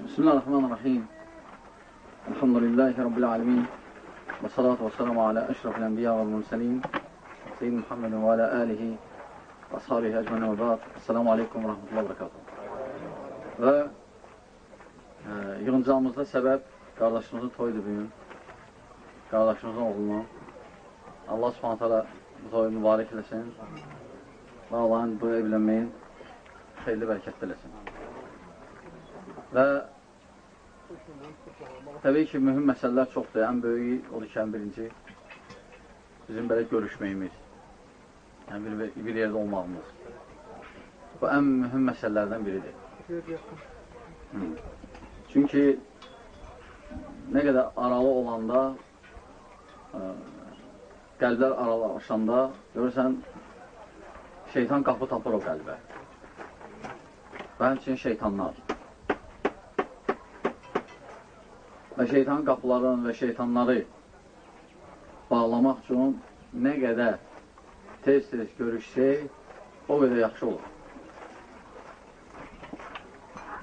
Bismillahirrahmanirrahim. Elhamdülillahi Rabbil alemin. Və salatu və salamu alə əşrafil ənbiya və mürsəlin. Seyyid Muhammedin və alə alihi və ashabihi əcməni və ba'd. Esselamu aleykum və rahmetullahi və bərəkatuhu. Və e, yığıncağımızda səbəb qardaşımızın toyudur bugün. Qardaşımızın oğlunu. Allah subhanət hələ bu toyu mübarək eləsin. Və Allahın bu evlənməyin xeyirli bərəkətli eləsin. Və təbii ki, mühüm məsələlər çoxdur. Ən böyüyü odur ki, ən birinci bizim belə görüşməyimiz, yəni bir, bir yerdə olmağımız. Bu ən mühüm məsələlərdən biridir. Hı. Çünki nə qədər aralı olanda, ə, qəlblər aralaşanda, görürsən, şeytan qapı tapır o qəlbə. Və həmçinin şeytanlar. Və şeytan qapılarını və şeytanları bağlamaq üçün nə qədər tez-tez görüşsək, o qədər yaxşı olur.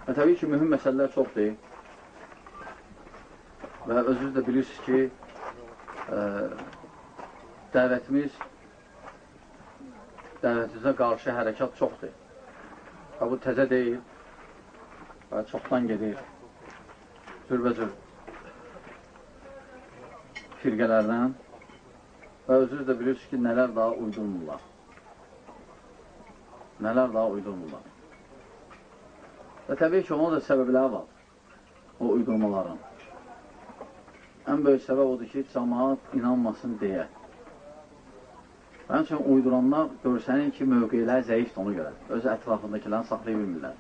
Və təbii ki, mühüm məsələlər çoxdur. Və özünüz də bilirsiniz ki, ə, dəvətimiz, dəvətimizə qarşı hərəkat çoxdur. Və bu təzə deyil, və çoxdan gedir, cürbəcür firqələrdən və özünüz də bilirsiniz ki, nələr daha uydurmurlar. Nələr daha uydurmurlar. Və təbii ki, ona da səbəbləri var, o uydurmaların. Ən böyük səbəb odur ki, cəmaat inanmasın deyə. Mənim üçün uyduranlar görsənin ki, mövqeylər zəifdir ona görə. Öz ətrafındakilərini saxlaya bilmirlər.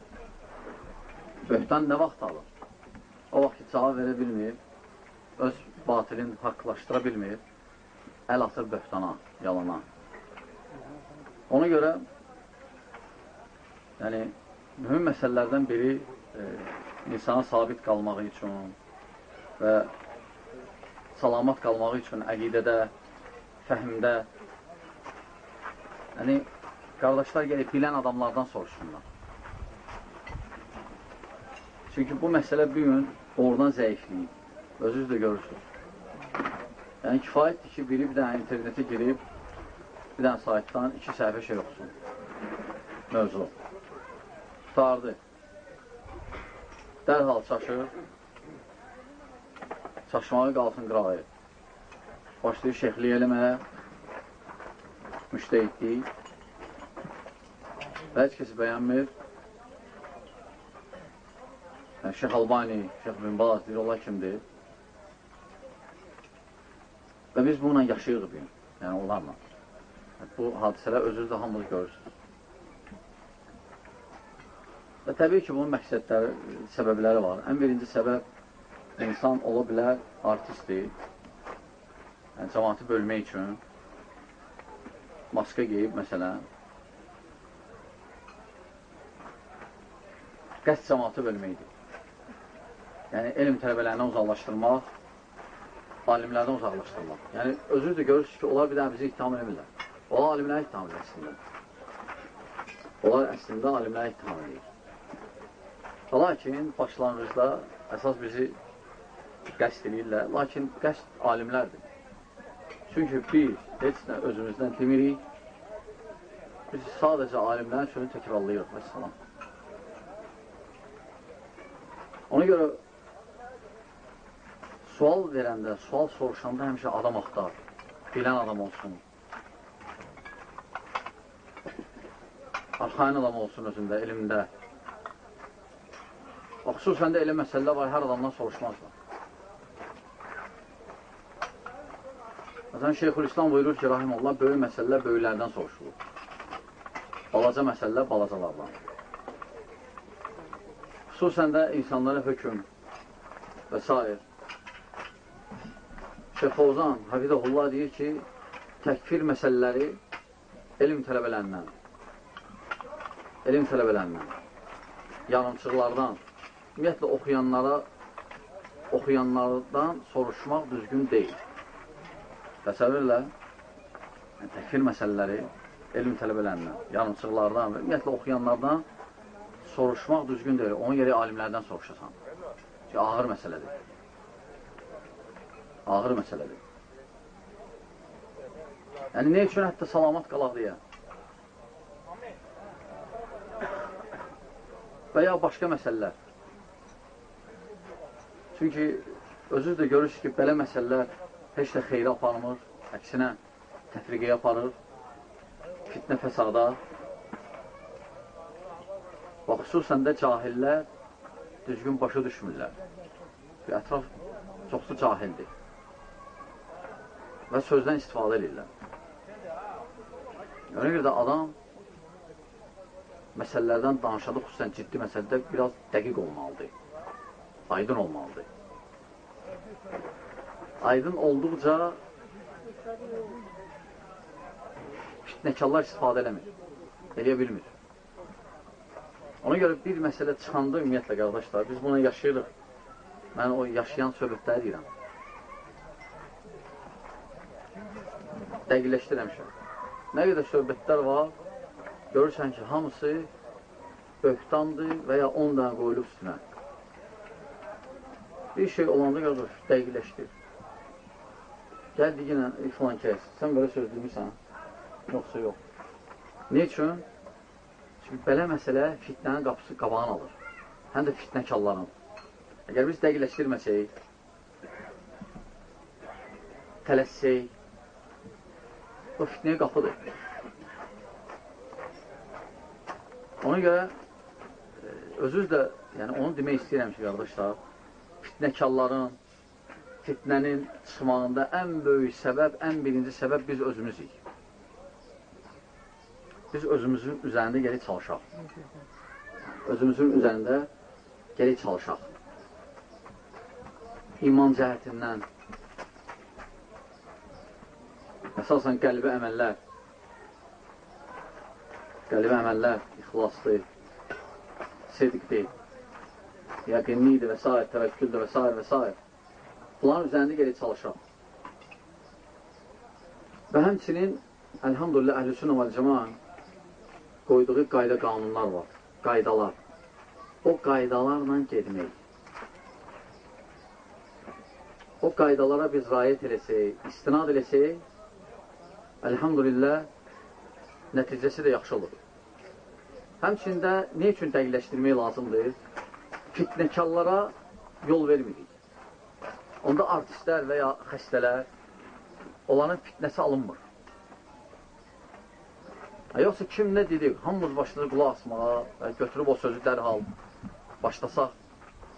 Böhtan nə vaxt alır? O vaxt ki, cavab verə bilmir, öz batilin haqlaşdıra bilmir, əl atır böhtana, yalana. Ona görə yəni, mühüm məsələlərdən biri e, insana sabit qalmağı üçün və salamat qalmağı üçün əqidədə, fəhmdə yəni, qardaşlar gəlib bilən adamlardan soruşsunlar. Çünki bu məsələ bir gün oradan zəifliyib. Özünüz də görürsünüz. Yəni, kifayətdir ki, biri bir dənə internetə girib, bir dənə saytdan iki səhifə şey oxusun. Mövzu. Tutardı. Dərhal çaşır. Çaşmağı qalsın qırağıya. Başlayır şeyxliyə eləməyə. Müştəhidlik. Və heç kəsi bəyənmir. Yəni, Şeyx Albani, Şeyx Bin Baz deyir, onlar kimdir? Və biz bununla yaşayırıq bir, yəni onlarla. Bu hadisələr özünüz də hamınız görürsünüz. Və təbii ki, bunun məqsədləri, səbəbləri var. Ən birinci səbəb insan ola bilər artistdir. Yəni, cəmatı bölmək üçün maska geyib, məsələn, qəst cəmatı bölməkdir. Yəni, elm tələbələrindən uzaqlaşdırmaq, alimlərdən uzaqlaşdırmaq. Yəni, özünüz də görürsünüz ki, onlar bir daha bizi ittiham edirlər. Onlar alimləri ittiham edir əslində. Onlar əslində alimləri ittiham edir. Lakin, başlanğıcda əsas bizi qəst edirlər. Lakin qəst alimlərdir. Çünki biz heç nə özümüzdən demirik. Biz sadəcə alimlərin sözünü təkrarlayırıq. Vəssalam. Ona görə sual verəndə, sual soruşanda həmişə adam axtar. Bilən adam olsun. Arxain adam olsun özündə, elmdə. Xüsusən də elə məsələlər var, hər adamdan soruşmazlar. Məsələn, Şeyxülislam buyurur ki, Rahimullah, böyük məsələlər böyüklərdən soruşulur. Balaca məsələlər balacalardan. Xüsusən də insanlara hökum və s. Şeyx Fovzan, Hafidəhullah deyir ki, təkfir məsələləri elm tələbələrindən, elm tələbələrindən, yanımçıqlardan, ümumiyyətlə oxuyanlara, oxuyanlardan soruşmaq düzgün deyil. Təsəvvürlə, yəni, təkfir məsələləri elm tələbələrindən, yanımçıqlardan və ümumiyyətlə oxuyanlardan soruşmaq düzgün deyil. Onun yeri alimlərdən soruşasan. Ki, ağır məsələdir. Ağır məsələdir. Yəni, ne üçün hətta salamat qalaq deyə? Və ya başqa məsələlər. Çünki özünüz də görürsünüz ki, belə məsələlər heç də xeyri aparmır, əksinə təfriqəyə aparır, fitnə fəsada və xüsusən də cahillər düzgün başa düşmürlər. Ətraf çoxsu cahildir və sözdən istifadə edirlər. Ona görə də adam məsələlərdən danışadı, xüsusən ciddi məsələdə biraz dəqiq olmalıdır, aydın olmalıdır. Aydın olduqca fitnəkarlar istifadə eləmir, eləyə bilmir. Ona görə bir məsələ çıxanda ümumiyyətlə, qardaşlar, biz buna yaşayırıq. Mən o yaşayan söhbətləri deyirəm. Dəqiqləşdirəmişəm. Nə qədər söhbətlər var, görürsən ki, hamısı böhtandır və ya 10 dənə qoyulub üstünə. Bir şey olanda qardaş, dəqiqləşdir. Gəl deyinə, filan kəs, sən belə söz demirsən, yoxsa yox. Ne üçün? Çünki belə məsələ fitnənin qapısı qabağını alır. Həm də fitnəkarların. Əgər biz dəqiqləşdirməsək, tələssək, o fitnəyə qapıdır. Ona görə e, özünüz də, yəni onu demək istəyirəm ki, qardaşlar, fitnəkarların, fitnənin çıxmağında ən böyük səbəb, ən birinci səbəb biz özümüzük biz özümüzün üzərində gələk çalışaq. Özümüzün üzərində gələk çalışaq. İman cəhətindən əsasən qəlbi əməllər qəlbi əməllər ixlasdır, sidqdir, yəqinlidir və s. təvəkküldür və s. və s. Bunların üzərində gələk çalışaq. Və həmçinin, əlhamdülillah, əhlüsünə və cəman qoyduğu qayda qanunlar var, qaydalar. O qaydalarla gedmək. O qaydalara biz rayət eləsək, istinad eləsək, əlhamdülillah, nəticəsi də yaxşı olur. Həmçində, ne üçün dəqiqləşdirmək lazımdır? Fitnəkarlara yol vermirik. Onda artistlər və ya xəstələr, onların fitnəsi alınmır. Yoxsa kim nə dedik, hamımız başlayır qulaq asmağa götürüb o sözü dərhal başlasaq,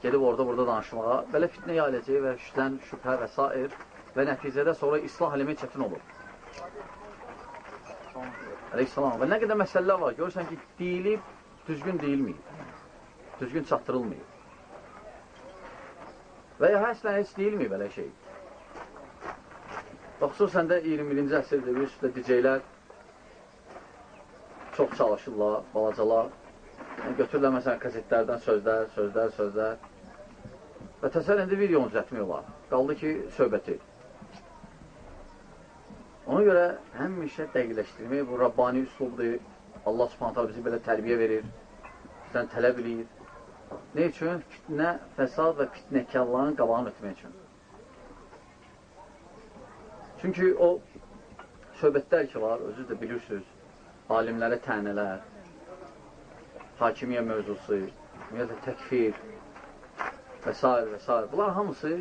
gedib orada burada danışmağa, belə fitnə yayılacaq və şüzən, şübhə və s. və nəticədə sonra islah eləmək çətin olur. Əleyhissalam. Və nə qədər məsələlər var, görürsən ki, deyilib, düzgün deyilməyib, düzgün çatdırılmayıb. Və ya həslən heç deyilməyib belə şey. Bax, xüsusən də 21-ci əsrdə bir üstə dicəylər çox çalışırlar, balacalar. Yəni, götürürlər, məsələn, kasetlərdən sözlər, sözlər, sözlər. Və təsəvvür indi videonu düzətmək olar. Qaldı ki, söhbəti. Ona görə həmişə dəqiqləşdirmək bu Rabbani üslubdur. Allah subhanətə bizi belə tərbiyə verir, bizdən tələb edir. Ne üçün? Fitnə, fəsad və fitnəkarların qabağını ötmək üçün. Çünki o söhbətlər ki var, özünüz də bilirsiniz, alimlərə tənələr, hakimiyyə mövzusu, ümumiyyətlə təkfir və s. və s. Bunlar hamısı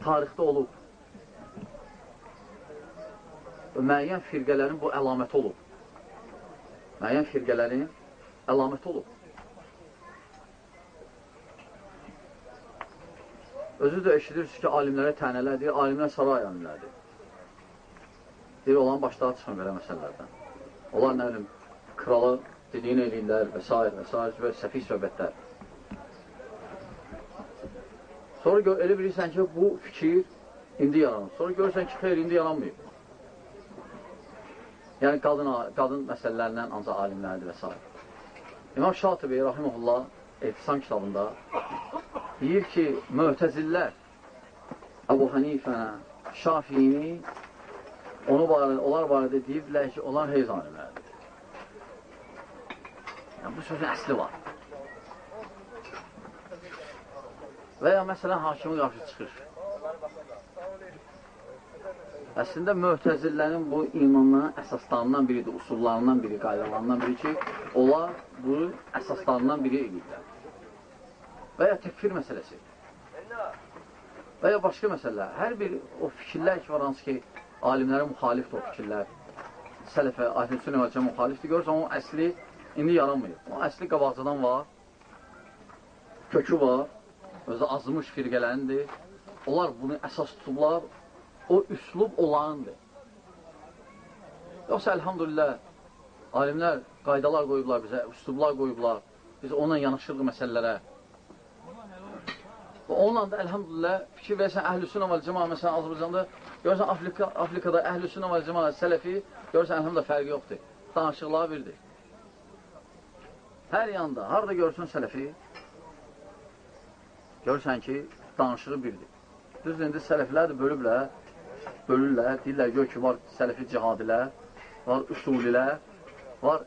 tarixdə olub. Müəyyən firqələrin bu əlaməti olub. Müəyyən firqələrin əlaməti olub. Özü də eşidirsiniz ki, alimlərə tənələr deyir, alimlər saray alimlərdir. Deyir, olan başlığa çıxın belə məsələlərdən. Onlar nə bilim, kralı dediyini eləyirlər və s. və s. və səfih söhbətlər. Sonra elə bilirsən ki, bu fikir indi yaranır. Sonra görürsən ki, xeyr, indi yaranmayıb. Yəni qadın qadın məsələlərindən ancaq alimlərdir və s. İmam Şatibi rahimehullah Ehtisam kitabında deyir ki, möhtəzillər Əbu Hanifənə, Şafini onu barədə, onlar barədə deyiblər ki, onlar heyz alimlərdir. Yəni, bu sözün əsli var. Və ya məsələn, hakimin qarşı çıxır. Əslində, möhtəzillərin bu imanların əsaslarından biridir, usullarından biri, qaydalarından biri ki, onlar bu əsaslarından biri edirlər. Və ya təkfir məsələsi. Və ya başqa məsələlər. Hər bir o fikirlər ki, var hansı ki, alimlərə müxalifdir o fikirlər. Sələfə, ahlüsünə və cəmə müxalifdir. Görürsən, o əsli indi yaranmıyor. O əsli qabaqcadan var, kökü var, özü azmış firqələrindir. Onlar bunu əsas tutublar, o üslub olandır. Yoxsa əlhamdülillah, alimlər qaydalar qoyublar bizə, üslublar qoyublar. Biz onunla yanaşırıq məsələlərə. Və onunla da əlhamdülillah fikir versən əhlüsünə və cəma, məsələn Azərbaycanda görürsən Afrika, Afrikada əhlüsünə və cəma, sələfi, görürsən əlhamdülillah fərqi yoxdur. Danışıqlar birdir. Hər yanda, harada görürsən sələfi, görürsən ki, danışığı birdir. Düzdür, indi sələflər də bölüblər, bölürlər, deyirlər, gör ki, var sələfi cihadilər, var usulilər, var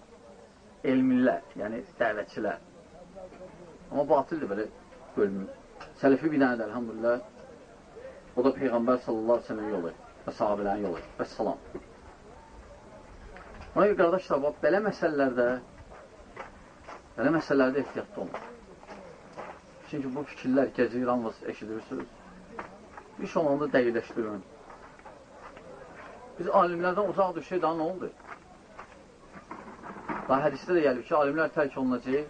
elmilər, yəni dəvətçilər. Amma batildir belə bölmür. Sələfi bir dənədir, əlhamdülillah. O da Peyğəmbər sallallahu aleyhi ve sellem yolu və sahabələrin yolu. Və salam. Ona görə, qardaşlar, bax, belə məsələlərdə belə məsələlərdə ehtiyatlı olun. Çünki bu fikirlər gecə yalnız eşidirsiniz. Şey olanda dəqiqləşdirin. Biz alimlərdən uzaq düşək daha nə oldu? Və hədisdə də gəlib ki, alimlər tərk olunacaq,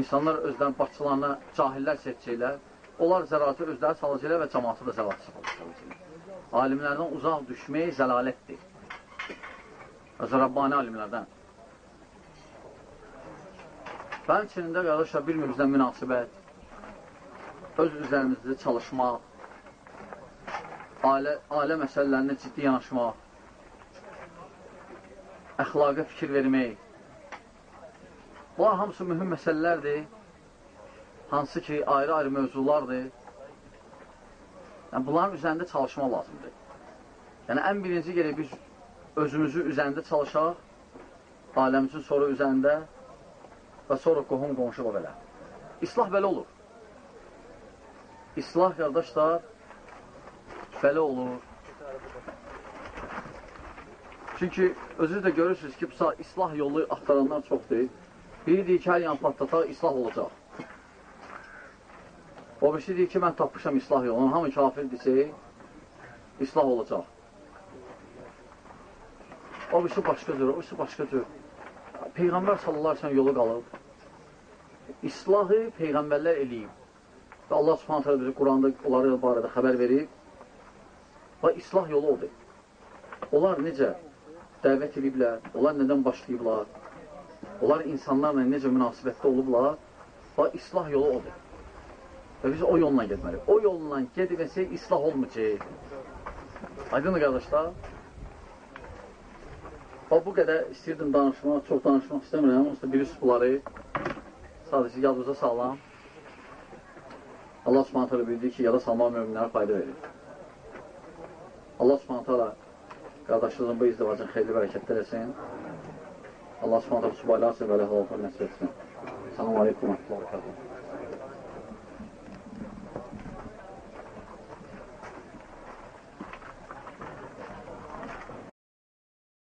insanlar özlərinin başçılarına cahillər seçəcəklər, onlar zəratı özləri salacaqlar və cəmatı da zəratı salacaqlar. Alimlərdən uzaq düşmək zəlalətdir. Özə Rabbani alimlərdən. Və həmçinin də qardaşlar bir-birimizdən münasibət, öz üzərimizdə çalışmaq, ailə, ailə məsələlərinə ciddi yanaşmaq, əxlaqa fikir vermək. Bunlar hamısı mühüm məsələlərdir, hansı ki, ayrı-ayrı mövzulardır. Yəni, bunların üzərində çalışma lazımdır. Yəni, ən birinci gerək biz özümüzü üzərində çalışaq, aləmizin sonra üzərində və sonra qohum qonşu o belə. İslah belə olur. İslah, qardaşlar, belə olur. Çünki özünüz də görürsünüz ki, islah yolu axtaranlar çoxdur. Biri deyir ki, hər yan patlataq, islah olacaq. O birisi deyir ki, mən tapmışam islah yolunu. Hamı kafirdirsə, islah olacaq. O birisi başqa cür, o birisi başqa cür. Peyğəmbər sallallahu aleyhi yolu qalıb. İslahı Peyğəmbərlər eləyib. Və Allah subhanətə bizi Quranda onları barədə xəbər verib. Və islah yolu odur. Onlar necə dəvət ediblər, onlar nədən başlayıblar, onlar insanlarla necə münasibətdə olublar və islah yolu odur. Və biz o yolla getməliyik. O yolla gedib etsək, islah olmayacaq. Aydın qardaşlar. Və bu qədər istəyirdim danışmaq, çox danışmaq istəmirəm. Onsuz bilirsiniz bunları. Sadəcə yadınıza sağlam. Allah subhanətələ bildiyi ki, yada salmaq müminlərə fayda verir. Allah subhanətə alə qardaşlığın bu izdivacın xeyli bərəkətlər etsin. Allah subhanətə subhayla asır və ləh olsun nəsib etsin. Selamun aleykum və rəhmətullah.